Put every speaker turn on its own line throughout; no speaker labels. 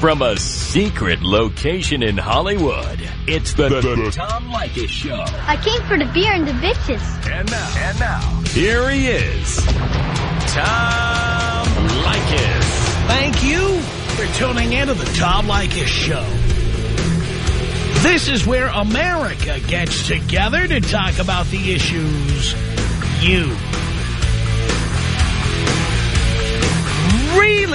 From a secret location in Hollywood, it's the, the, the Tom Leykis Show.
I came for the beer and the bitches.
And now, and now, here he is, Tom Leykis.
Thank you for tuning in to the Tom Leykis Show. This is where America gets together to talk about the issues you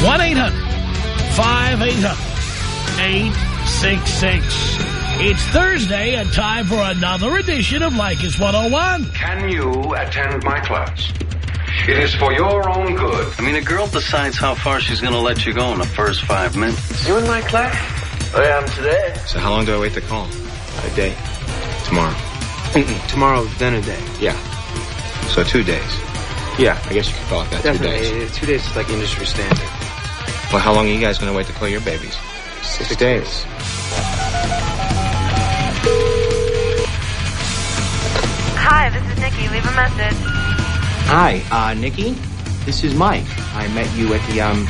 1-800-5800-866. It's Thursday and time for another edition of Leykis 101.
Can you attend my class? It is for your own good.
I mean, a girl decides how far she's going to let you go in the first five minutes.
You in my class?
I am today.
So how long do I wait to call?
A day.
Tomorrow.
Tomorrow, then a day.
Yeah. So two days.
Yeah.
I guess you could call it that.
Definitely.
Two days.
Two days is like industry standard.
Well, how long are you guys going to wait to call your babies?
Six, Six days. days.
Hi, this is Nikki. Leave a message.
Hi, uh, Nikki. This is Mike. I met you at the um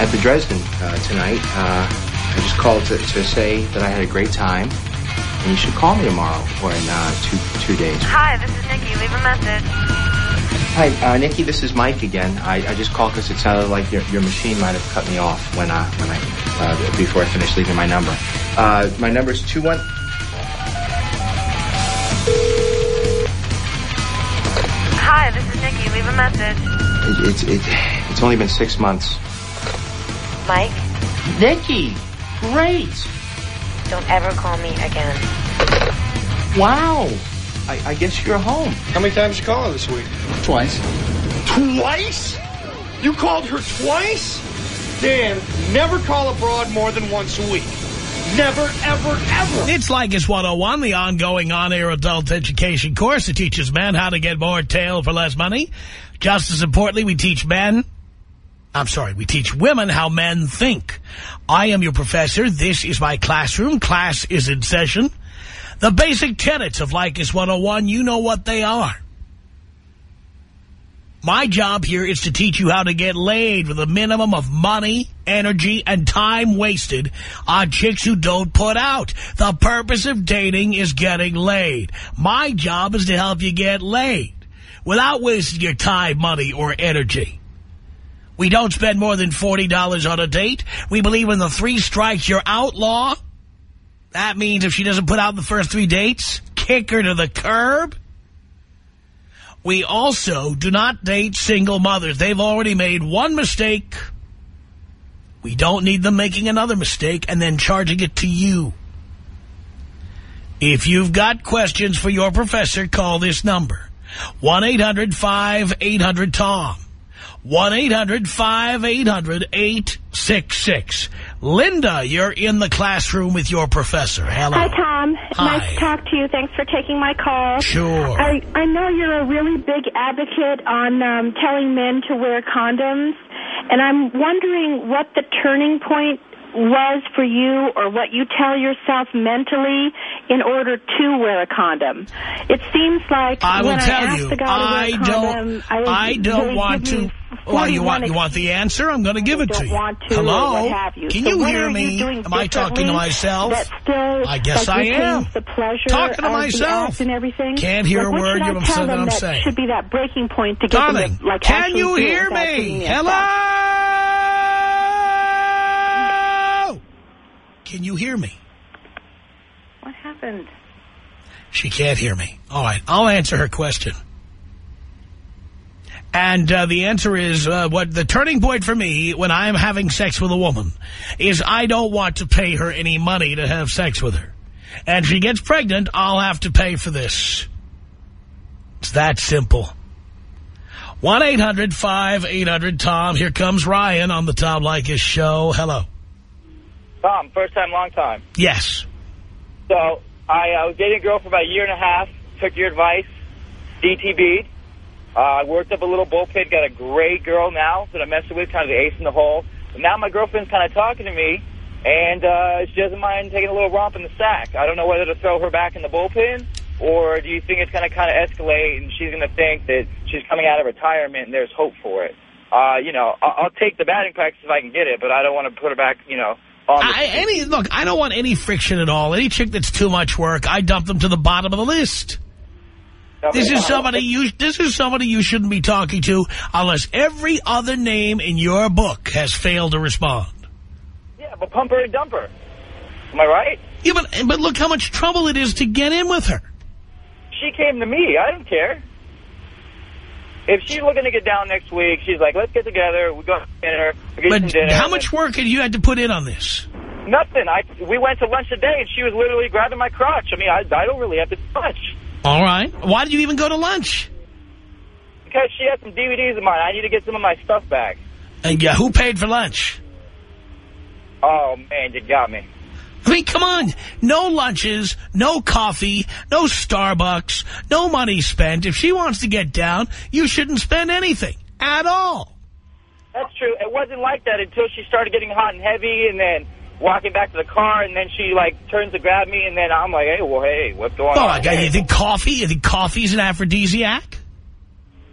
at the Dresden uh, tonight. Uh, I just called to, to say that I had a great time, and you should call me tomorrow or in uh, two two days.
Hi, this is Nikki. Leave a message.
Hi, uh, Nikki. This is Mike again. I, I just called because it sounded like your, your machine might have cut me off when uh, when I uh, before I finished leaving my number. Uh, my number is two one.
Hi, this is Nikki. Leave a message.
It, it's it, it's only been six months.
Mike.
Nikki, great.
Don't ever call me again.
Wow. I, I guess you're home.
How many times you call her this week?
Twice.
Twice? You called her twice? Dan, never call abroad more than once a week. Never, ever, ever.
It's Leykis 101, the ongoing on-air adult education course that teaches men how to get more tail for less money. Just as importantly, we teach men, I'm sorry, we teach women how men think. I am your professor. This is my classroom. Class is in session. The basic tenets of Leykis 101, you know what they are. My job here is to teach you how to get laid with a minimum of money, energy, and time wasted on chicks who don't put out. The purpose of dating is getting laid. My job is to help you get laid without wasting your time, money, or energy. We don't spend more than $40 on a date. We believe in the three strikes, you're outlaw. That means if she doesn't put out the first three dates, kick her to the curb. We also do not date single mothers. They've already made one mistake. We don't need them making another mistake and then charging it to you. If you've got questions for your professor, call this number. 1-800-5800-TOM. 1-800-5800-866. Linda, you're in the classroom with your professor. Hello.
Hi, Tom.
Hi.
Nice to talk to you. Thanks for taking my call.
Sure.
I, I know you're a really big advocate on um, telling men to wear condoms, and I'm wondering what the turning point was for you or what you tell yourself mentally in order to wear a condom. It seems like
I will tell
I
you,
the guy to wear
I
condom,
don't,
I,
I don't want to.
Me
Well, you want you want the answer? I'm going to give it
don't
to you.
want to
Hello,
what have you.
can
So
you hear me?
You
Am I talking to myself?
Still,
I guess
like,
I am.
The pleasure
Talking to myself.
and everything.
Can't hear
like,
a word
what
you're
should I tell
saying that
them
I'm
that
saying.
Should be that breaking point to get
Darling,
them to, like
can
actually
you
do it
hear me? Hello? Can you hear me?
What happened?
She can't hear me. All right, I'll answer her question. And uh, the answer is, uh, what the turning point for me when I'm having sex with a woman is I don't want to pay her any money to have sex with her. And if she gets pregnant, I'll have to pay for this. It's that simple. 1-800-5800-TOM. Here comes Ryan on the Tom Leykis show. Hello.
Tom, first time, long time.
Yes.
So I, I was dating a girl for about a year and a half. Took your advice. DTB'd. Uh, I worked up a little bullpen. Got a great girl now that I'm messing with, kind of the ace in the hole. But now my girlfriend's kind of talking to me, and uh, she doesn't mind taking a little romp in the sack. I don't know whether to throw her back in the bullpen, or do you think it's going to kind of escalate and she's going to think that she's coming out of retirement and there's hope for it? Uh, you know, I'll, I'll take the batting practice if I can get it, but I don't want to put her back, you know,
I, any Look, I don't want any friction at all. Any chick that's too much work, I dump them to the bottom of the list. This is somebody you. This is somebody you shouldn't be talking to unless every other name in your book has failed to respond.
Yeah, but pumper and dumper. Am I right?
Yeah, but but look how much trouble it is to get in with her.
She came to me. I don't care. If she's looking to get down next week, she's like, let's get together. We go to dinner. We
But
dinner.
how much work have you had to put in on this?
Nothing. I We went to lunch today, and she was literally grabbing my crotch. I mean, I, I don't really have to do much.
All right. Why did you even go to lunch?
Because she had some DVDs of mine. I need to get some of my stuff back.
And yeah, who paid for lunch?
Oh, man, you got me.
I mean, come on. No lunches, no coffee, no Starbucks, no money spent. If she wants to get down, you shouldn't spend anything at all.
That's true. It wasn't like that until she started getting hot and heavy, and then walking back to the car, and then she, like, turns to grab me, and then I'm like, hey, well, hey, what's going
Oh,
on?
Oh, you think coffee? You think coffee's an aphrodisiac?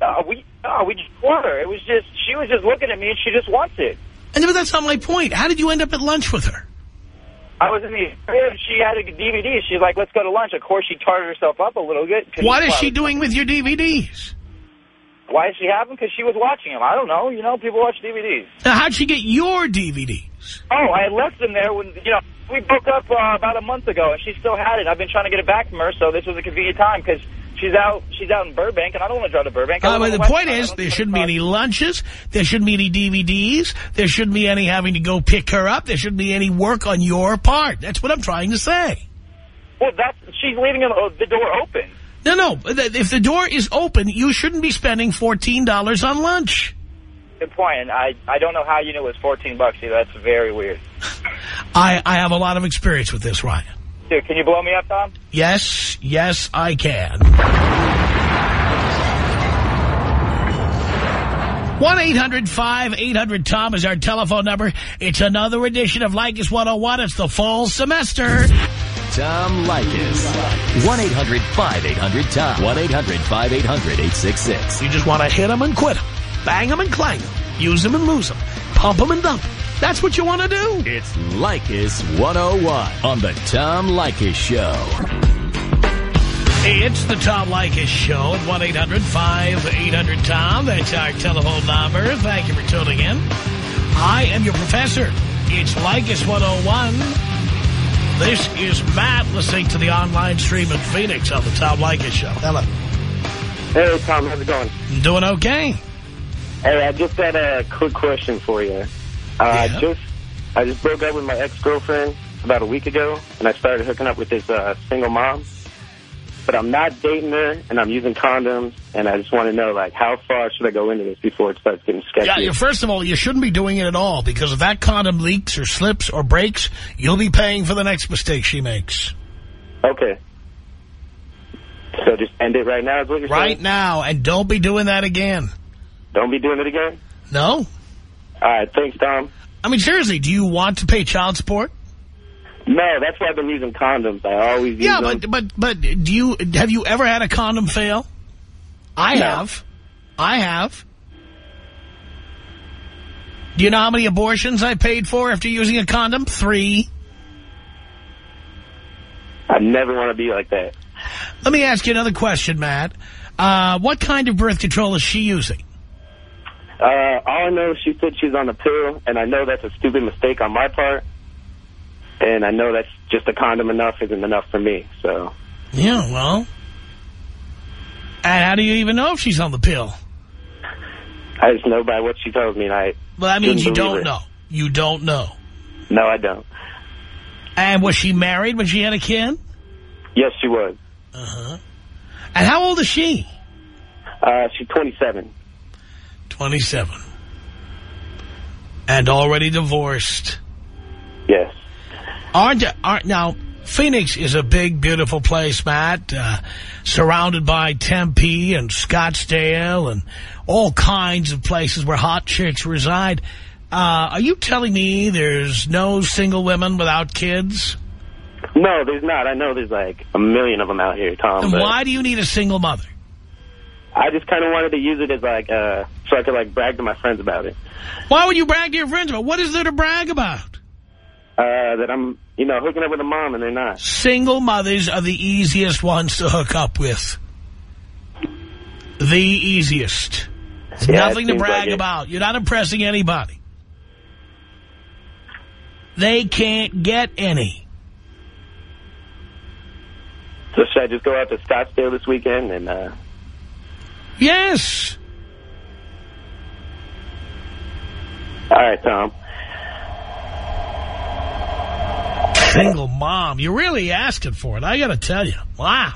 Uh, we, uh, we just want her. It was just, she was just looking at me, and she just wants it.
And but that's not my point. How did you end up at lunch with her?
I was in the crib. She had a DVD. She's like, let's go to lunch. Of course, she tarted herself up a little bit.
What is she
is
doing with your DVDs?
Why does she have them? Because she was watching them. I don't know. You know, people watch DVDs.
Now, how'd she get your DVDs?
Oh, I left them there when, you know, we broke up uh, about a month ago, and she still had it. I've been trying to get it back from her, so this was a convenient time because she's out she's out in Burbank, and I don't want to drive to Burbank.
Uh, but the point is, there shouldn't be any lunches. There shouldn't be any DVDs. There shouldn't be any having to go pick her up. There shouldn't be any work on your part. That's what I'm trying to say.
Well, that's she's leaving uh, the door open.
No, no. If the door is open, you shouldn't be spending $14 on lunch.
Good point. And I I don't know how you knew it was 14 bucks. Either. That's very weird.
I, I have a lot of experience with this, Ryan.
Dude, can you blow me up, Tom?
Yes, yes, I can. 1-800-5800-TOM is our telephone number. It's another edition of Leykis 101. It's the fall semester.
Tom Leykis. 1-800-5800-TOM. 1-800-5800-866.
You just want to hit him and quit them. Bang them and clang them. Use them and lose them. Pump them and dump them. That's what you want to do.
It's Leykis 101 on the Tom Leykis Show.
It's the Tom Leykis Show at 1-800-5800-TOM. That's our telephone number. Thank you for tuning in. I am your professor. It's Leykis 101. This is Matt listening to the online stream in Phoenix on the Tom Leykis Show. Hello.
Hey, Tom, how's it going?
Doing okay.
Hey, I just had a quick question for you. Uh, I just I just broke up with my ex-girlfriend about a week ago, and I started hooking up with this uh, single mom. But I'm not dating her, and I'm using condoms, and I just want to know, like, how far should I go into this before it starts getting sketchy?
Yeah, you- first of all, you shouldn't be doing it at all because if that condom leaks or slips or breaks, you'll be paying for the next mistake she makes.
Okay. So just end it right now is what you're
Right
saying?
now, and don't be doing that again.
Don't be doing it again?
No?
All right, thanks, Tom.
I mean, seriously, do you want to pay child support?
No, that's why I've been using condoms. I always use
Yeah,
them.
but, but, but do you, have you ever had a condom fail? I
No.
have. I have. Do you know how many abortions I paid for after using a condom? Three.
I never want to be like that.
Let me ask you another question, Matt. Uh, what kind of birth control is she using?
Uh, all I know is she said she's on the pill, and I know that's a stupid mistake on my part. And I know that's just a condom enough isn't enough for me, so...
Yeah, well. And how do you even know if she's on the pill?
I just know by what she tells me, and I...
Well, that means you don't
her.
know. You don't know.
No, I don't.
And was she married when she had a kid?
Yes, she was.
Uh-huh. And how old is she?
Uh, she's 27.
27. And already divorced.
Yes.
Aren't, aren't now? Phoenix is a big, beautiful place, Matt, uh, surrounded by Tempe and Scottsdale and all kinds of places where hot chicks reside. Uh, are you telling me there's no single women without kids?
No, there's not. I know there's like a million of them out here, Tom.
Then why do you need a single mother?
I just kind of wanted to use it as like, uh, so I could like brag to my friends about it.
Why would you brag to your friends about? What is there to brag about?
Uh, that I'm, you know, hooking up with a mom and they're not.
Single mothers are the easiest ones to hook up with. The easiest. There's
Yeah,
nothing to brag
like
about. You're not impressing anybody. They can't get any.
So should I just go out to Scottsdale this weekend and, uh,
Yes.
all right, Tom.
Single mom. You're really asking for it. I got to tell you. Wow.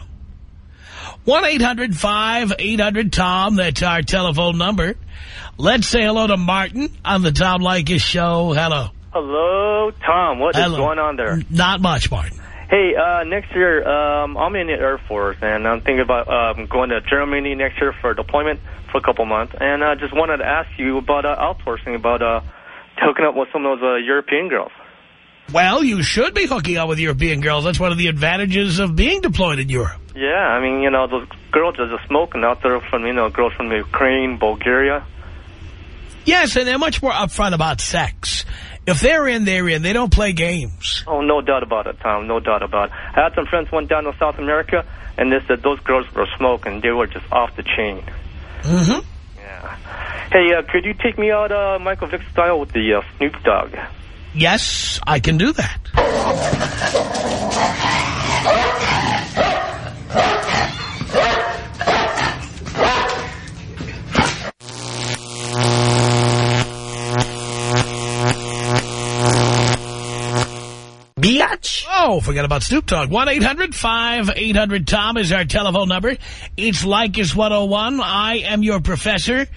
1-800-5800-TOM. That's our telephone number. Let's say hello to Martin on the Tom Leykis show. Hello.
Hello, Tom. What is
Hello.
going on there?
Not much, Martin.
Hey, uh, next year, um, I'm in the Air Force, and I'm thinking about um, going to Germany next year for deployment for a couple months. And I just wanted to ask you about uh, outsourcing, about uh, hooking up with some of those uh, European girls.
Well, you should be hooking up with European girls. That's one of the advantages of being deployed in Europe.
Yeah, I mean, you know, those girls are just smoking out there from, you know, girls from Ukraine, Bulgaria.
Yes, and they're much more upfront about sex. If they're in, they're in. They don't play games.
Oh, no doubt about it, Tom. No doubt about it. I had some friends went down to South America, and they said those girls were smoking. They were just off the chain.
Mm-hmm. Yeah.
Hey, uh, could you take me out uh, Michael Vick style with the uh, Snoop Dogg?
Yes, I can do that. Biatch. Oh, forget about Snoop Dogg. 1-800-5800-TOM is our telephone number. It's Leykis 101. I am your professor.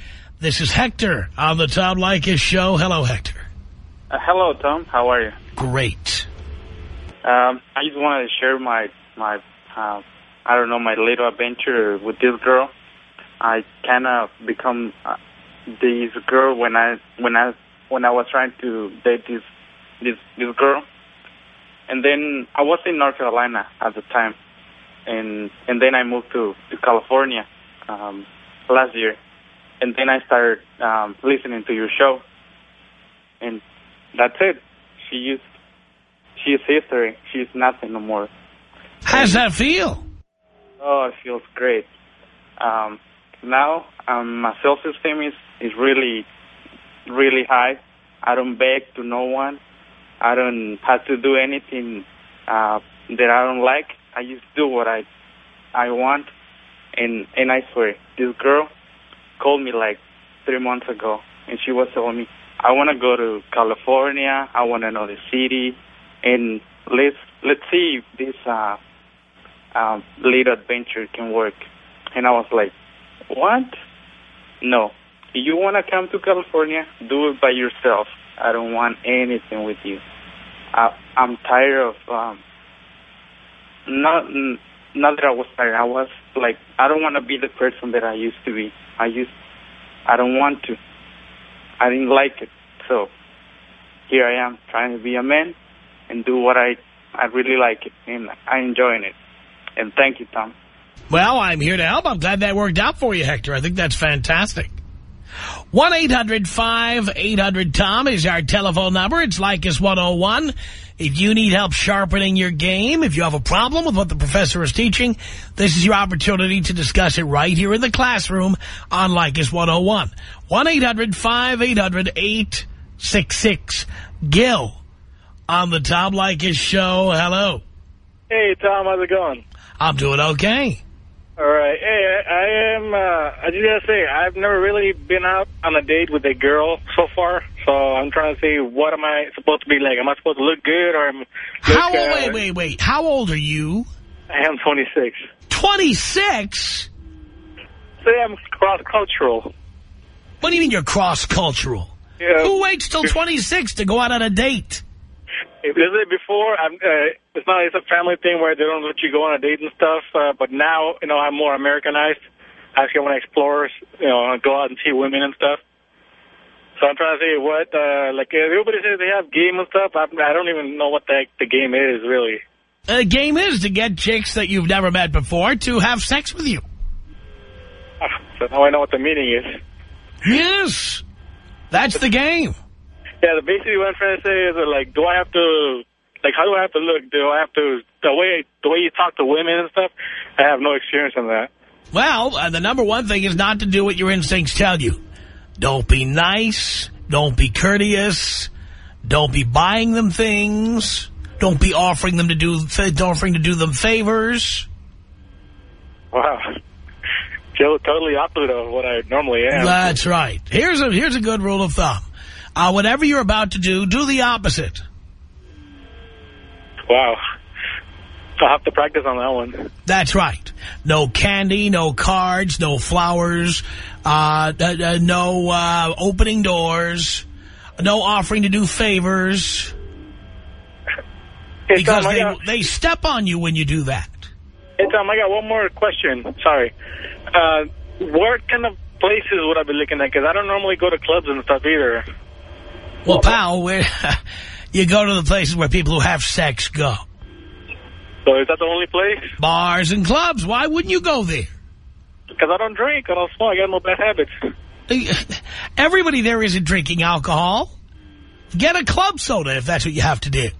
This is Hector on the Tom Leykis show. Hello, Hector.
Uh, hello, Tom. How are you?
Great.
Um, I just wanted to share my my uh, I don't know my little adventure with this girl. I kind of become uh, this girl when I when I when I was trying to date this this this girl, and then I was in North Carolina at the time, and and then I moved to to California um, last year, and then I started um, listening to your show, and that's it. She used she's history. She's nothing no more.
How's that feel?
Oh, it feels great. Um, now um, my self-esteem is is really, really high. I don't beg to no one. I don't have to do anything uh, that I don't like. I just do what I I want, and and I swear, this girl called me like three months ago, and she was telling me, I want to go to California. I want to know the city, and let's let's see if this uh, um, little adventure can work. And I was like, what? No. You want to come to California, do it by yourself. I don't want anything with you. I, I'm tired of um, not not that I was tired. I was like, I don't want to be the person that I used to be. I used, I don't want to. I didn't like it. So here I am trying to be a man and do what I I really like it and I'm enjoying it. And thank you, Tom.
Well, I'm here to help. I'm glad that worked out for you, Hector. I think that's fantastic. 1-800-5800-TOM is our telephone number. It's like Leykis 101. If you need help sharpening your game, if you have a problem with what the professor is teaching, this is your opportunity to discuss it right here in the classroom on like Leykis 101. 1-800-5800-866. Gil on the Tom Leykis show. Hello.
Hey, Tom, how's it going?
I'm doing okay.
All right. Hey, I, I am, uh, I just gotta say, I've never really been out on a date with a girl so far, so I'm trying to see what am I supposed to be like? Am I supposed to look good or am look,
How old,
uh,
wait, wait, wait. How old are you?
I am 26.
26?
Say I'm cross-cultural.
What do you mean you're cross-cultural?
Yeah.
Who waits till 26 to go out on a date?
If this is before, I'm, uh, it's not. It's a family thing where they don't let you go on a date and stuff. Uh, but now, you know, I'm more Americanized. I actually want to explore, you know, go out and see women and stuff. So I'm trying to say what, uh, like everybody says they have game and stuff. I, I don't even know what the the game is really.
The game is to get chicks that you've never met before to have sex with you.
So now I know what the meaning is.
Yes. That's the game.
Yeah, the basically what I'm trying to say is that, like, do I have to, like, how do I have to look? Do I have to, the way the way you talk to women and stuff, I have no experience in that.
Well, uh, the number one thing is not to do what your instincts tell you. Don't be nice. Don't be courteous. Don't be buying them things. Don't be offering them to do offering to do them favors.
Wow. Joe, totally opposite of what I normally am.
That's right. Here's a here's a good rule of thumb. Uh, whatever you're about to do, do the opposite.
Wow. I'll have to practice on that one.
That's right. No candy, no cards, no flowers, uh, uh, uh, no uh, opening doors, no offering to do favors.
Hey,
because
Tom,
they,
got-
they step on you when you do that.
Hey, Tom, I got one more question. Sorry. Uh, what kind of places would I be looking at? Because I don't normally go to clubs and stuff either.
Well, pal, where you go to the places where people who have sex go.
So is that the only place?
Bars and clubs. Why wouldn't you go there?
Because I don't drink. I don't smoke. I got no bad habits.
Everybody there isn't drinking alcohol. Get a club soda if that's what you have to do.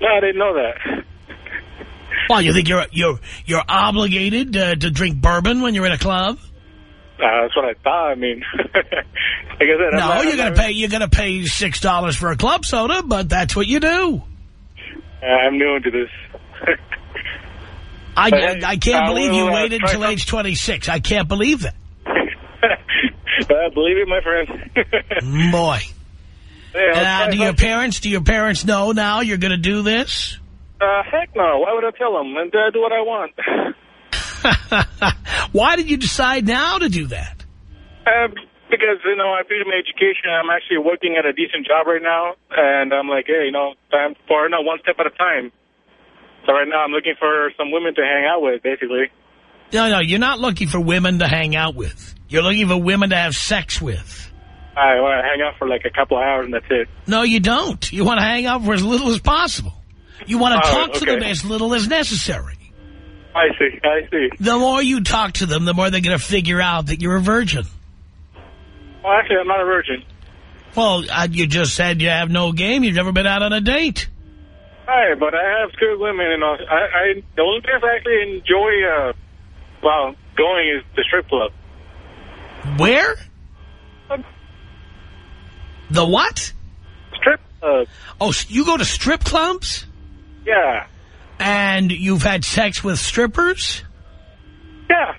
No, I didn't know that.
Well, you think you're you're you're obligated uh, to drink bourbon when you're in a club?
Uh, that's what I thought. I mean, like I said,
No,
not-
you're gonna pay you're gonna pay six dollars for a club soda, but that's what you do.
Uh, I'm new into this.
I
hey,
I can't
I
believe you
will, uh,
waited until
some-
age 26. I can't believe that.
uh, believe it, my friend.
Boy. Uh, do your parents do your parents know now you're going to do this?
Uh, heck no. Why would I tell them? And uh, do what I want.
Why did you decide now to do that?
Um, because, you know, I finished my education. I'm actually working at a decent job right now. And I'm like, hey, you know, time for, no, one step at a time. So right now I'm looking for some women to hang out with, basically.
No, no, you're not looking for women to hang out with. You're looking for women to have sex with.
I want to hang out for like a couple of hours and that's it.
No, you don't. You want to hang out for as little as possible. You want to
Oh,
talk to them as little as necessary.
I see, I see.
The more you talk to them, the more they're going to figure out that you're a virgin.
Well, actually, I'm not a virgin.
Well, uh, you just said you have no game. You've never been out on a date.
Hi, but I have good women, and uh, I, I the only place I actually enjoy, uh, well, going is the strip club.
Where? The what?
Strip club.
Oh, you go to strip clubs?
Yeah,
And you've had sex with strippers?
yeah,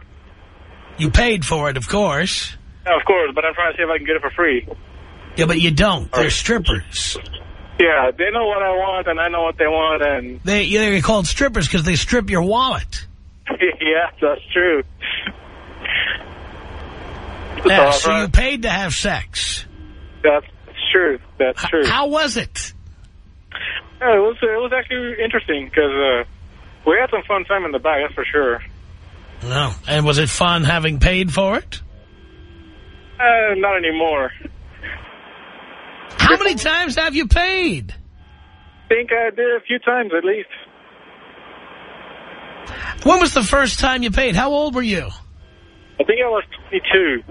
You paid for it, of course.
Yeah, of course. But I'm trying to see if I can get it for free.
Yeah, but you don't. They're strippers.
Yeah, they know what I want, and I know what they want, and
They, they're called strippers because they strip your wallet.
yeah, that's true.
Yeah,
So,
you paid to have sex.
That's true. That's true.
How was it?
Yeah, it was it was actually interesting because uh, we had some fun time in the back. That's for sure.
No. And was it fun having paid for it?
Uh, not anymore.
How many times have you paid?
I think I did a few times at least.
When was the first time you paid? How old were you?
I think I was 22.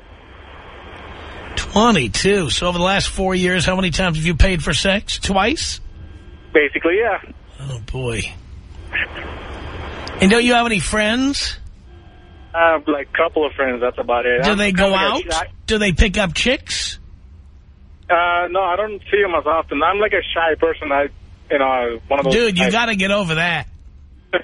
22. So over the last four years, how many times have you paid for sex? Twice?
Basically, yeah.
Oh, boy. And don't you have any friends?
I have like a couple of friends. That's about it.
Do
I'm
they go out?
like a shy-
Do they pick up chicks?
Uh, no, I don't see them as often. I'm like a shy person. I, you know, one of those.
Dude, you got to get over that.
yeah,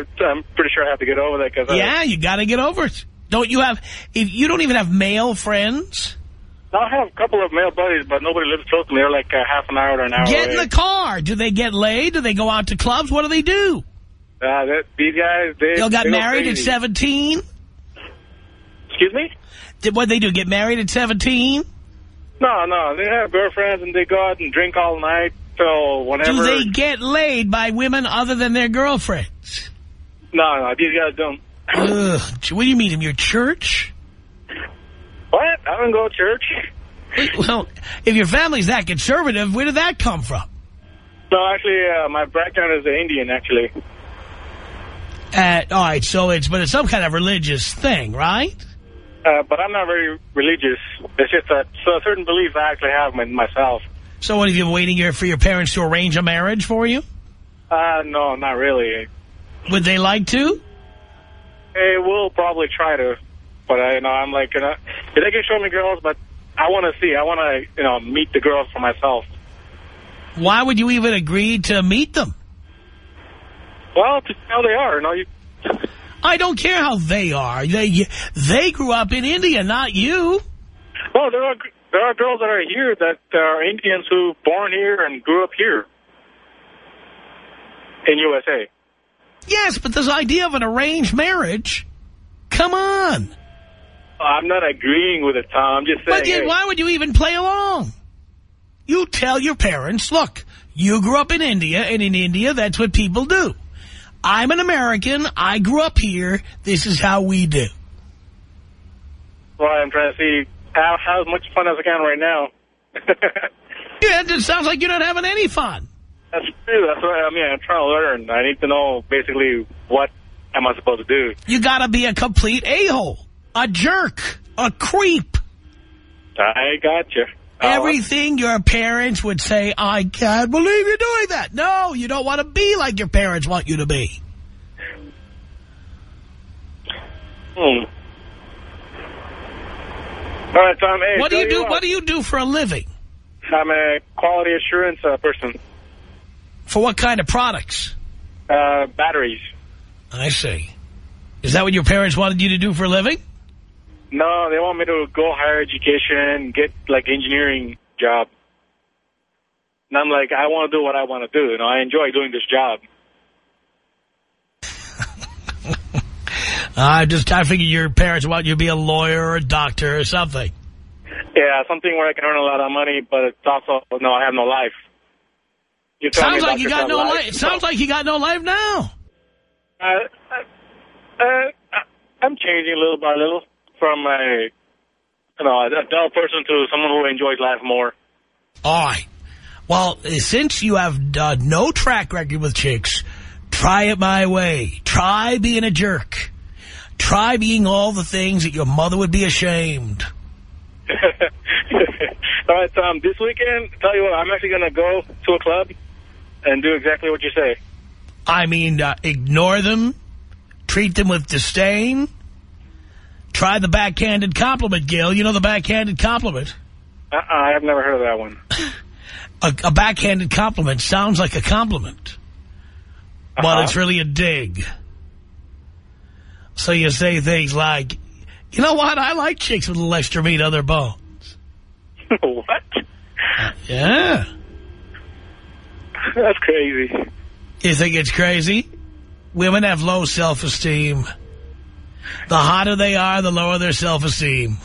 I- I'm pretty sure I have to get over that because
Yeah, you got to get over it. Don't you have, if you don't even have male friends?
I have a couple of male buddies, but nobody lives close to me. They're like uh, half an hour to an hour
Get in the car. Do they get laid? Do they go out to clubs? What do they do?
Uh, that, these guys, they,
They all got
they
married at 17?
Excuse me?
Did what they do? Get married at 17?
No, no, they have girlfriends and they go out and drink all night till whenever.
Do they get laid by women other than their girlfriends?
No, no, these guys don't.
Ugh. What do you mean, in your church?
What? I don't go to church.
Well, if your family's that conservative, where did that come from?
No, actually, uh, my background is Indian, actually.
Uh, all right, so it's, but it's some kind of religious thing, right?
Uh, but I'm not very religious. It's just a, so certain belief I actually have in myself.
So what, have you been waiting here for your parents to arrange a marriage for you?
Uh, no, not really.
Would they like to?
Hey, we'll probably try to. But, I, you know, I'm like, you know, they can show me girls, but I want to see. I want to, you know, meet the girls for myself.
Why would you even agree to meet them?
Well, to see how they are. You know, you,
I don't care how they are. They they grew up in India, not you.
well, there are there are girls that are here that uh, are Indians who born here and grew up here in USA.
Yes, but this idea of an arranged marriage, come on.
Oh, I'm not agreeing with it, Tom. I'm just saying.
But yet,
hey,
why would you even play along? You tell your parents, look, you grew up in India, and in India, that's what people do. I'm an American. I grew up here. This is how we do.
well, I'm trying to see how how much fun as I can right now.
Yeah, it sounds like you're not having any fun.
That's true. That's what I mean. I'm trying to learn. I need to know basically what am I supposed to do.
You got to be a complete a-hole, a jerk, a creep.
I got you.
Everything your parents would say, I can't believe you're doing that. No, you don't want to be like your parents want you to be.
Hmm. All right, Tom. Hey,
What do you do?
what,
What do you do for a living?
I'm a quality assurance uh, person.
For what kind of products?
Uh, batteries.
I see. Is that what your parents wanted you to do for a living?
No, they want me to go higher education, get like engineering job. And I'm like, I want to do what I want to do. You know, I enjoy doing this job.
I just I figured your parents want you to be a lawyer or a doctor or something.
Yeah, something where I can earn a lot of money, but it's also no, I have no life. You
Sounds like you got no
life.
life. Sounds like you got no life now.
Uh, uh, uh, I'm changing little by little from a you know a dull person to someone who enjoys life more.
All right. Well, since you have uh, no track record with chicks, try it my way. Try being a jerk. Try being all the things that your mother would be ashamed.
All right, Tom. This weekend, tell you what, I'm actually going to go to a club and do exactly what you say.
I mean, uh, ignore them, treat them with disdain. Try the backhanded compliment, Gil. You know the backhanded compliment.
Uh-uh, I have never heard of that one.
A, a backhanded compliment sounds like a compliment, but
Uh-huh.
it's really a dig. So you say things like, you know what, I like chicks with a little extra meat on their bones.
what?
Yeah.
That's crazy.
You think it's crazy? Women have low self-esteem. The hotter they are, the lower their self-esteem.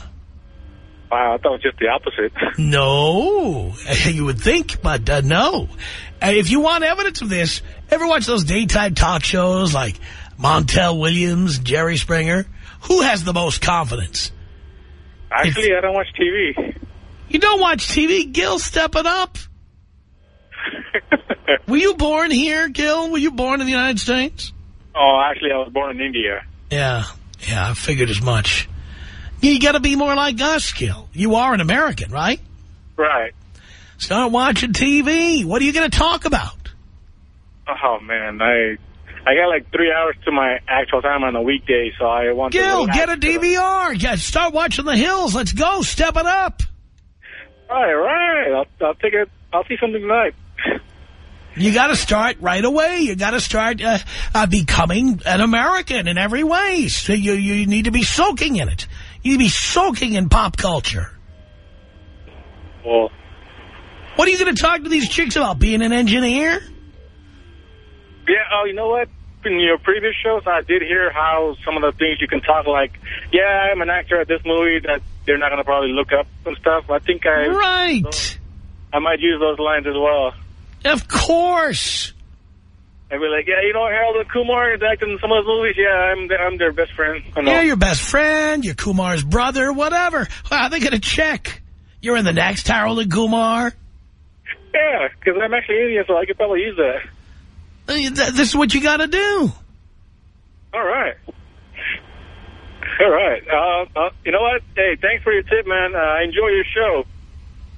Wow, I thought it was just the opposite.
No, you would think, but uh, no. If you want evidence of this, ever watch those daytime talk shows like Montel Williams, Jerry Springer? Who has the most confidence?
Actually, I don't watch TV.
You don't watch TV? Gil, step it up. Were you born here, Gil? Were you born in the United States?
Oh, actually, I was born in India.
Yeah, yeah, I figured as much. You got to be more like us, Gil. You are an American, right?
Right.
Start watching TV. What are you going to talk about?
Oh, man, I I got like three hours to my actual time on a weekday, so I want to...
Gil, get a DVR. Yeah, start watching The Hills. Let's go. Step it up.
All right, right. I'll, I'll take it. I'll see something tonight.
You got to start right away. You got to start uh, uh, becoming an American in every way. So you, you need to be soaking in it. You need to be soaking in pop culture.
Well,
What are you going to talk to these chicks about? Being an engineer?
yeah, oh, you know what? in your previous shows, I did hear how some of the things you can talk like, yeah, I'm an actor at this movie that they're not going to probably look up and stuff. I think I...
Right.
I might use those lines as well.
Of course.
I'd be like, yeah, you know, Harold and Kumar is acting in some of those movies. Yeah, I'm their, I'm their best friend.
Yeah, your best friend, your Kumar's brother, whatever. How are they going to check? You're in the next Harold and Kumar?
Yeah, because I'm actually Indian, so I could probably use that.
Uh, This is what you got to do.
All right. All right. Uh, uh, you know what? Hey, thanks for your tip, man. Uh, I enjoy your show.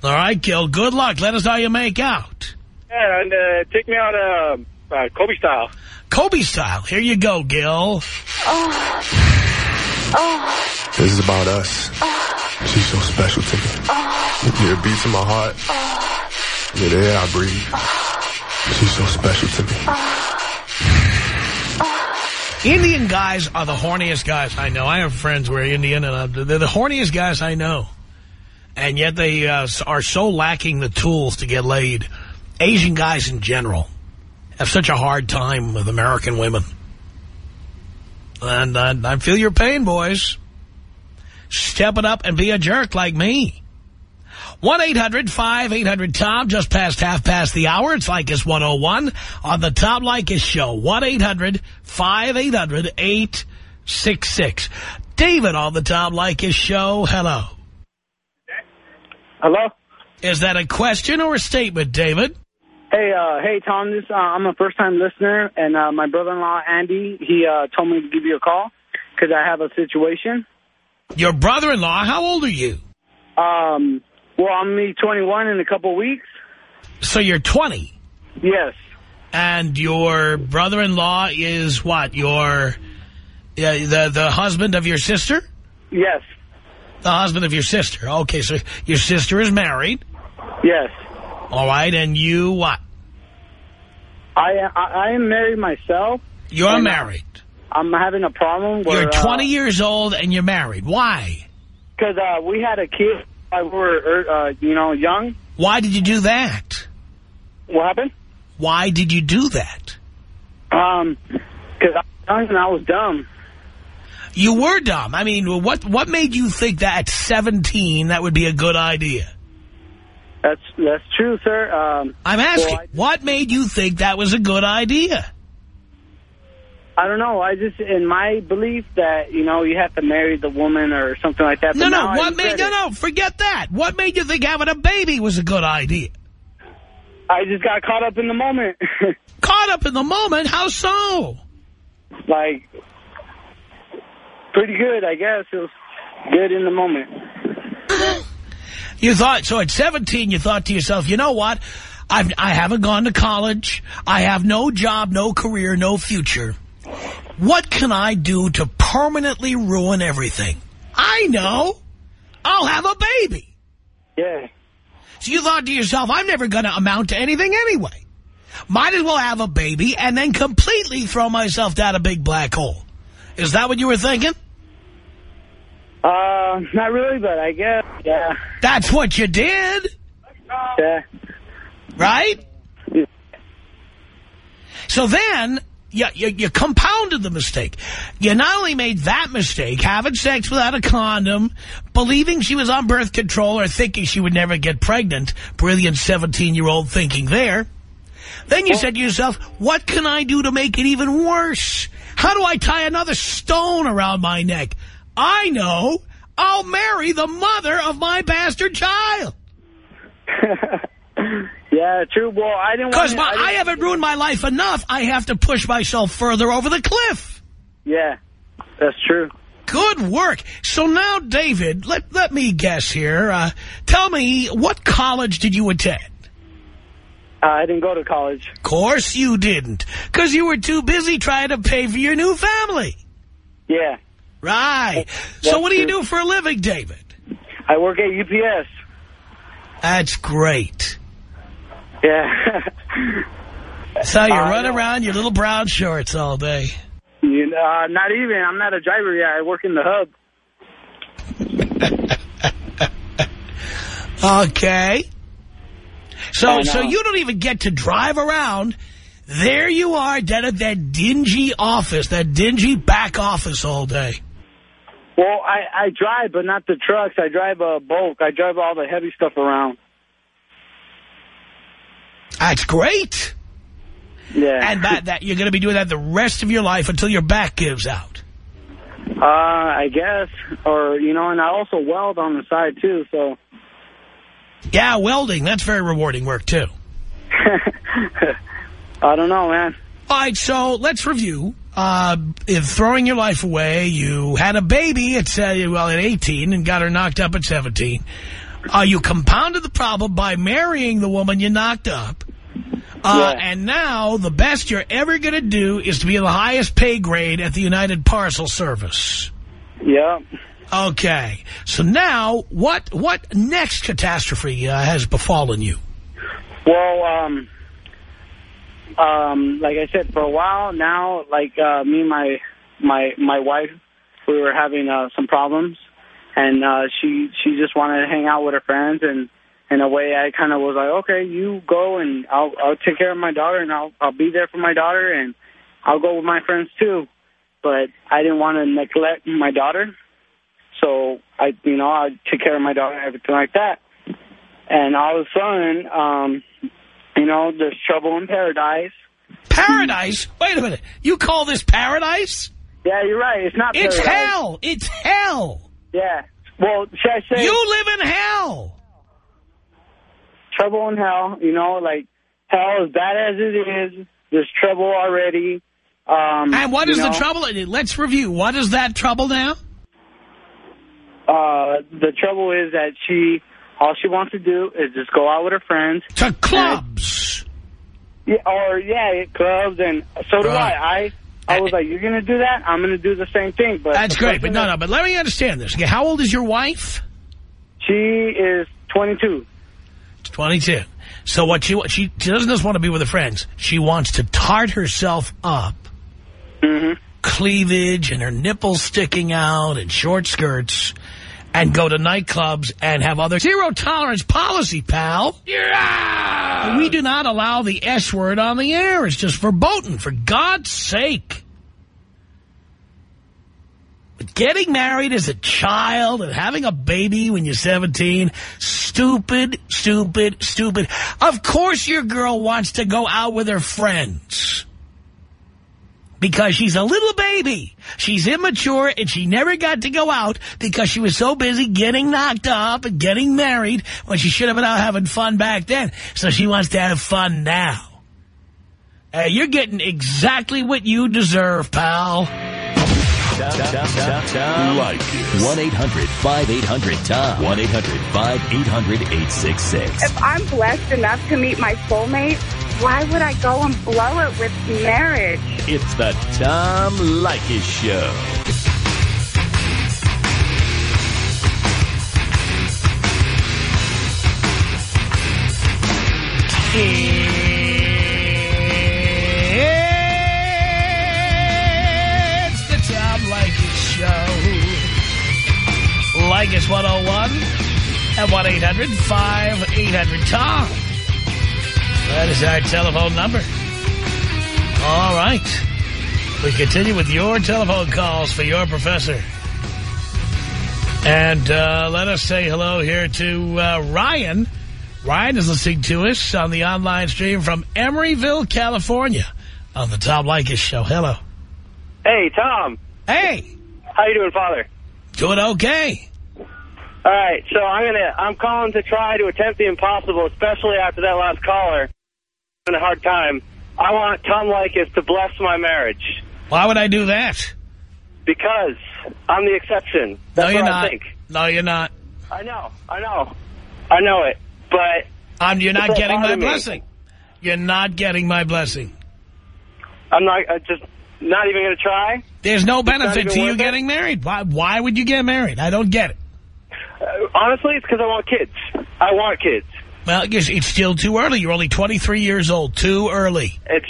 All right, Gil, good luck. Let us know how you make out.
Yeah, and uh, take me out uh, uh, Kobe style.
Kobe style. Here you go, Gil.
oh This is about us. She's so special to me. You're a beat to my heart. You're the air I breathe. She's so special to me.
Indian guys are the horniest guys I know. I have friends who are Indian, and uh, they're the horniest guys I know. And yet they uh, are so lacking the tools to get laid. Asian guys in general have such a hard time with American women. And uh, I feel your pain, boys. Step it up and be a jerk like me. 1-800-5800-TOM, just past half past the hour. It's Leykis 101 on the Tom Leykis Show. 1-800-5800-866. David on the Tom Leykis Show. Hello.
Hello?
Is that a question or a statement, David?
Hey, uh, hey, Tom. This uh, I'm a first-time listener, and uh, my brother-in-law Andy, he uh, told me to give you a call because I have a situation.
Your brother-in-law, how old are you?
Um, well, I'm be 21 in a couple weeks.
So you're 20?
Yes.
And your brother-in-law is what? Your, yeah, the, the husband of your sister?
Yes.
The husband of your sister. Okay, so your sister is married.
Yes.
All right, and you what?
I I, I am married myself.
You're married.
I'm having a problem. Where,
You're 20 years old and you're married. Why?
Because uh, we had a kid. we were, uh, you know, young.
Why did you do that?
What happened?
Why did you do that?
Um, because I was young and I was dumb.
You were dumb. I mean, what what made you think that at 17 that would be a good idea?
That's that's true, sir. Um,
I'm asking,
I-
what made you think that was a good idea?
I don't know. I just, in my belief that, you know, you have to marry the woman or something like that.
No,
But
no, what made, no, no, forget that. What made you think having a baby was a good idea?
I just got caught up in the moment.
Caught up in the moment? How so?
like, pretty good, I guess. It was good in the moment.
You thought, so at 17, you thought to yourself, you know what? I've, I haven't gone to college. I have no job, no career, no future. What can I do to permanently ruin everything? I know. I'll have a baby.
Yeah.
So you thought to yourself, I'm never going to amount to anything anyway. Might as well have a baby and then completely throw myself down a big black hole. Is that what you were thinking?
Uh, not really, but I guess, yeah.
That's what you did.
Yeah.
Right? So then, you, you, you compounded the mistake. You not only made that mistake, having sex without a condom, believing she was on birth control or thinking she would never get pregnant, brilliant 17-year-old thinking there. Then you said to yourself, what can I do to make it even worse? How do I tie another stone around my neck? I know. I'll marry the mother of my bastard child.
Yeah, true. Well, I didn't
Because
want
I, haven't ruined my life enough. I have to push myself further over the cliff.
Yeah, that's true.
Good work. So now, David, let, let me guess here. Uh, tell me, what college did you attend?
Uh, I didn't go to college.
Of course you didn't. Because you were too busy trying to pay for your new family.
Yeah.
Right.
That's
so what do you do for a living, David?
I work at UPS.
That's great.
Yeah.
So you
Uh,
run around your little brown shorts all day.
You know, uh, not even. I'm not a driver yet. I work in the hub.
Okay. So, so you don't even get to drive around There you are, down at that dingy office, that dingy back office all day.
Well, I, I drive, but not the trucks. I drive a bulk. I drive all the heavy stuff around.
That's great.
Yeah.
And that, that you're going to be doing that the rest of your life until your back gives out.
Uh, I guess. Or, you know, and I also weld on the side, too, so.
Yeah, welding. That's very rewarding work, too.
I don't know, man.
All right, so let's review. Uh, if throwing your life away, you had a baby at, uh, well, at 18 and got her knocked up at 17. Uh, you compounded the problem by marrying the woman you knocked up. Uh, And now the best you're ever going to do is to be in the highest pay grade at the United Parcel Service.
Yeah.
Okay. So now, what what next catastrophe uh, has befallen you?
Well, um, um, like I said, for a while now, like uh, me and my my my wife, we were having uh, some problems, and uh, she she just wanted to hang out with her friends, and in a way, I kind of was like, okay, you go, and I'll I'll take care of my daughter, and I'll I'll be there for my daughter, and I'll go with my friends too. But I didn't want to neglect my daughter, so I, you know, I took care of my daughter, and everything like that. And all of a sudden, um, you know, there's trouble in paradise.
Paradise? Wait a minute. You call this paradise?
Yeah, you're right. It's not
It's
paradise.
hell. It's hell.
Yeah. Well, should I say...
You live in hell.
Trouble in hell, you know, like, hell, as bad as it is, there's trouble already. Um,
And what
is
is the trouble? Let's review. What is that trouble now?
Uh, the trouble is that she, all she wants to do is just go out with her friends.
To clubs.
Yeah, or, yeah, clubs, and so do
Right.
I. I, I was like, you're going to do that? I'm going to do the same thing. But
That's great. But no, no. But let me understand this. Okay, how old is your wife?
She is 22.
22. So what she, she, she doesn't just want to be with her friends. She wants to tart herself up.
Mm-hmm.
Cleavage and her nipples sticking out and short skirts and go to nightclubs and have other zero tolerance policy, pal. Yeah. We do not allow the S word on the air. It's just verboten, for God's sake. But getting married as a child and having a baby when you're 17, stupid, stupid, stupid. Of course your girl wants to go out with her friends. Because she's a little baby. She's immature and she never got to go out because she was so busy getting knocked up and getting married when she should have been out having fun back then. So she wants to have fun now. Uh, you're getting exactly what you deserve, pal.
Tom Leykis. 1-800-5800-TOM. 1-800-5800-866.
If I'm blessed enough to meet my soulmate, why would I go and blow it with marriage?
It's the Tom Leykis Show.
It's the Tom Leykis Show. Leykis 101 at 1-800-5800-TOM. That is our telephone number. All right. We continue with your telephone calls for your professor. And uh, let us say hello here to uh, Ryan. Ryan is listening to us on the online stream from Emeryville, California on the Tom Leykis Show. Hello.
Hey, Tom.
Hey.
How you doing, Father?
Doing okay.
All right, so I'm gonna I'm calling to try to attempt the impossible, especially after that last caller. Having a hard time. I want Tom Leykis to bless my marriage
Why would I do that?
because I'm the exception. That's
no, you're not. No, you're not.
I know, I know, I know it, but
Um, you're not getting my blessing. You're not getting my blessing.
I'm not I just not even gonna try.
There's no benefit to you
it?
getting married. Why, why would you get married? I don't get it.
Uh, honestly, it's because I want kids. I want kids.
Well, it's still too early. You're only 23 years old. Too early.
It's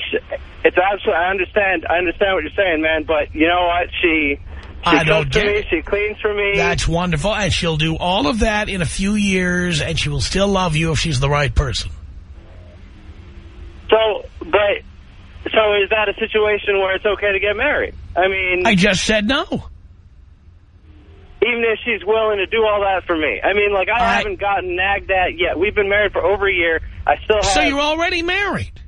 it's absolutely. I understand. I understand what you're saying, man. But you know what? She she
I don't get
me. She cleans for me.
That's wonderful. And she'll do all of that in a few years, and she will still love you if she's the right person.
So, but
So is that a situation where it's okay to get married? I mean...
I just said no.
Even if she's willing to do all that for me. I mean, like, I,
I
haven't gotten nagged at yet. We've been married for over a year. I still have...
So you're already married.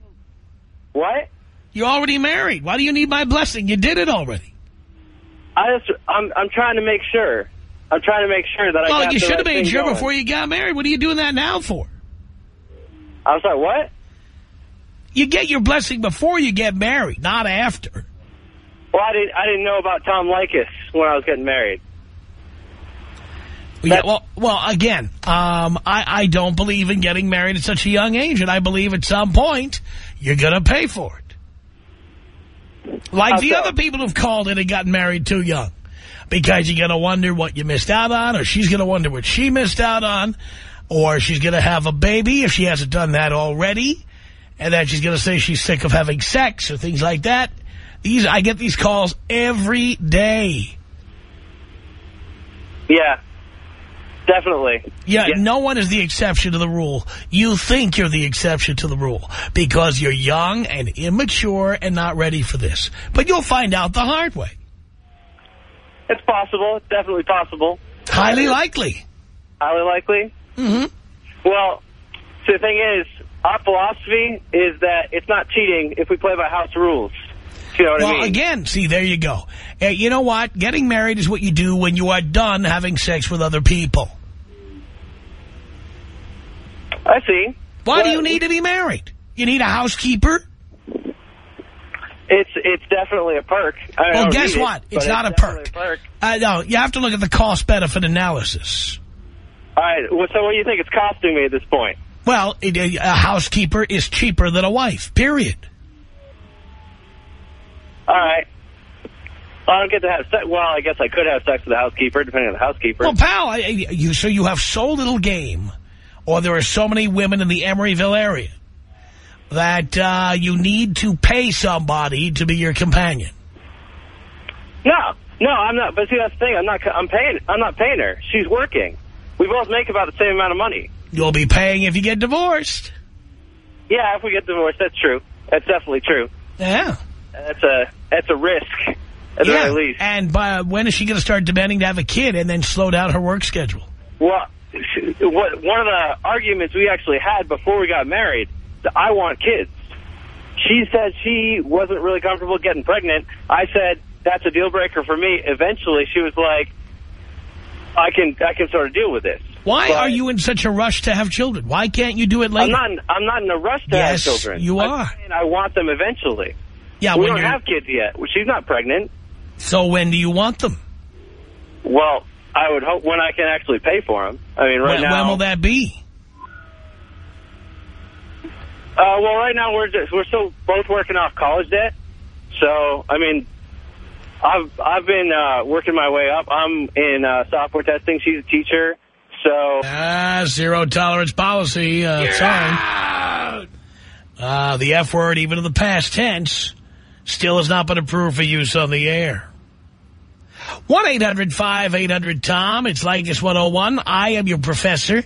What?
You're already married. Why do you need my blessing? You did it already.
I just, I'm, I'm trying to make sure. I'm trying to make sure that I
Well, you should have
right
made sure
going.
before you got married. What are you doing that now for?
I'm sorry, what?
You get your blessing before you get married, not after.
Well, I didn't, I didn't know about Tom Leykis when I was getting married.
Yeah, well, well, again, um, I, I don't believe in getting married at such a young age, and I believe at some point you're going to pay for it. Like
How
the
so?
other people who've called in and gotten married too young. Because you're going to wonder what you missed out on, or she's going to wonder what she missed out on, or she's going to have a baby if she hasn't done that already, and then she's going to say she's sick of having sex or things like that. These I get these calls every day.
Yeah, definitely.
Yeah, no one is the exception to the rule. You think you're the exception to the rule because you're young and immature and not ready for this. But you'll find out the hard way.
It's possible. It's definitely possible.
Highly likely.
Highly likely?
Mm-hmm.
Well, so the thing is, our philosophy is that it's not cheating if we play by house rules. You know what
well,
I mean?
again, see, there you go. Uh, you know what? Getting married is what you do when you are done having sex with other people.
I see.
Why do you need to be married? You need a housekeeper?
It's it's definitely a perk. I
Well, guess
it,
what?
but
It's not a
definitely
perk. Uh, no, you have to look at the cost-benefit analysis.
All right. Well, so what do you think it's costing me at this point?
Well, a housekeeper is cheaper than a wife, period.
All right. I don't get to have sex. Well, I guess I could have sex with the housekeeper, depending on the housekeeper.
Well, pal, I- I- you, so you have so little game, or there are so many women in the Emeryville area, that uh, you need to pay somebody to be your companion.
No, no, I'm not. But see, that's the thing. I'm not. I'm paying. I'm not paying her. She's working. We both make about the same amount of money.
You'll be paying if you get divorced.
Yeah, if we get divorced, that's true. That's definitely true.
Yeah.
That's a that's a risk at the very least.
And by, when is she going to start demanding to have a kid and then slow down her work schedule?
Well, what one of the arguments we actually had before we got married, that I want kids. She said she wasn't really comfortable getting pregnant. I said that's a deal breaker for me. Eventually, she was like, "I can I can sort of deal with this."
Why
But
are you in such a rush to have children? Why can't you do it later?
I'm not. in- I'm not in a rush to
Yes,
have children.
you are.
I want them eventually.
Yeah,
we don't
you're-
have kids yet. She's not pregnant.
So when do you want them?
Well, I would hope when I can actually pay for them. I mean, right
when,
now.
when will that be?
Uh, well, right now we're just, we're still both working off college debt. So, I mean, I've I've been uh, working my way up. I'm in uh, software testing. She's a teacher. So
Ah, zero tolerance policy. Uh, sorry. Uh, the F word, even in the past tense, still has not been approved for use on the air. 1-800-5800-TOM. It's Leykis 101. I am your professor.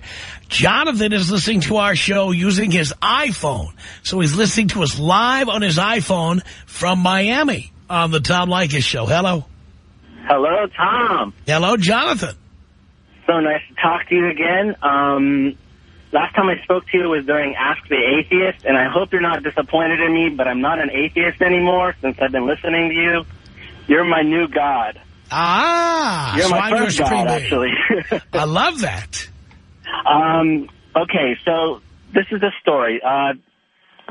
Jonathan is listening to our show using his iPhone. So he's listening to us live on his iPhone from Miami on the Tom Leykis show. Hello.
Hello, Tom.
Hello, Jonathan.
So nice to talk to you again. Um, last time I spoke to you was during Ask the Atheist, and I hope you're not disappointed in me, but I'm not an atheist anymore since I've been listening to you. You're my new god.
Ah,
You're
so
my
I'm
first god, actually.
I love that.
Um, okay, so this is the story. Uh,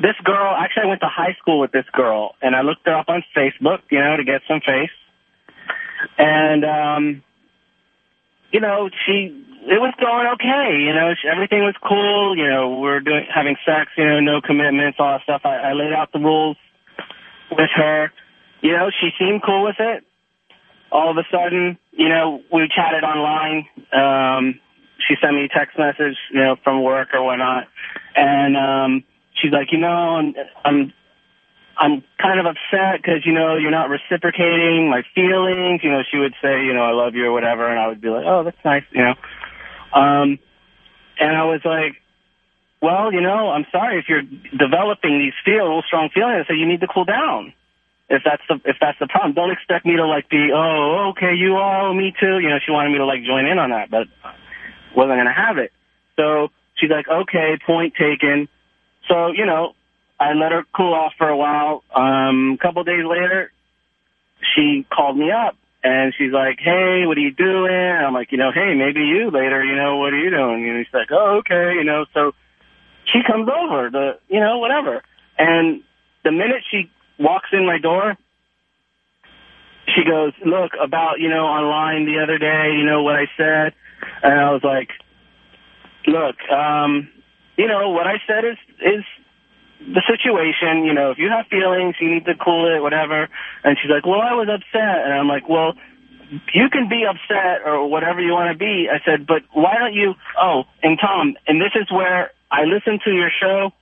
this girl, actually I went to high school with this girl, and I looked her up on Facebook, you know, to get some face. And, um, you know, she, it was going okay, you know, she, everything was cool, you know, we were doing, having sex, you know, no commitments, all that stuff. I, I laid out the rules with her. You know, she seemed cool with it. All of a sudden, you know, we chatted online. Um, she sent me a text message, you know, from work or whatnot. And, um, she's like, you know, I'm, I'm, I'm kind of upset because, you know, you're not reciprocating my feelings. You know, she would say, you know, I love you or whatever. And I would be like, oh, that's nice, you know. Um, and I was like, well, you know, I'm sorry if you're developing these feel strong feelings. So you need to cool down. If that's the if that's the problem, don't expect me to like be oh okay you are me too. You know, she wanted me to like join in on that, but wasn't gonna have it. So she's like okay, point taken. So you know, I let her cool off for a while. Um, a couple days later, she called me up and she's like, hey, what are you doing? I'm like, you know, hey, maybe you later, you know, what are you doing? And she's like, oh, okay, you know, so she comes over, the, you know, whatever. And the minute she walks in my door, she goes, look, about, you know, online the other day, you know, what I said. And I was like, look, um, you know, what I said is, is the situation, you know, if you have feelings, you need to cool it, whatever. And she's like, well, I was upset. And I'm like, well, you can be upset or whatever you want to be. I said, but why don't you, oh, and Tom, and this is where I listened to your show.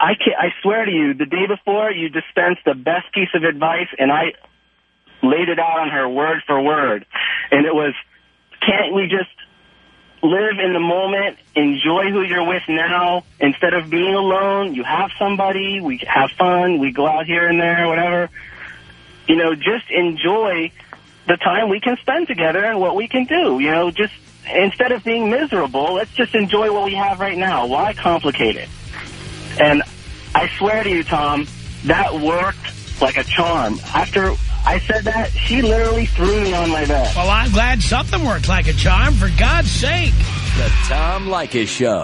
I, can't. I swear to you, the day before, you dispensed the best piece of advice, and I laid it out on her word for word. And it was, can't we just live in the moment, enjoy who you're with now. Instead of being alone, you have somebody, we have fun, we go out here and there, whatever. You know, just enjoy the time we can spend together and what we can do. You know, just instead of being miserable, let's just enjoy what we have right now. Why complicate it? And I swear to you, Tom, that worked like a charm. After I said that, she literally threw me on my bed.
Well, I'm glad something worked like a charm, for God's sake.
The Tom Leykis Show.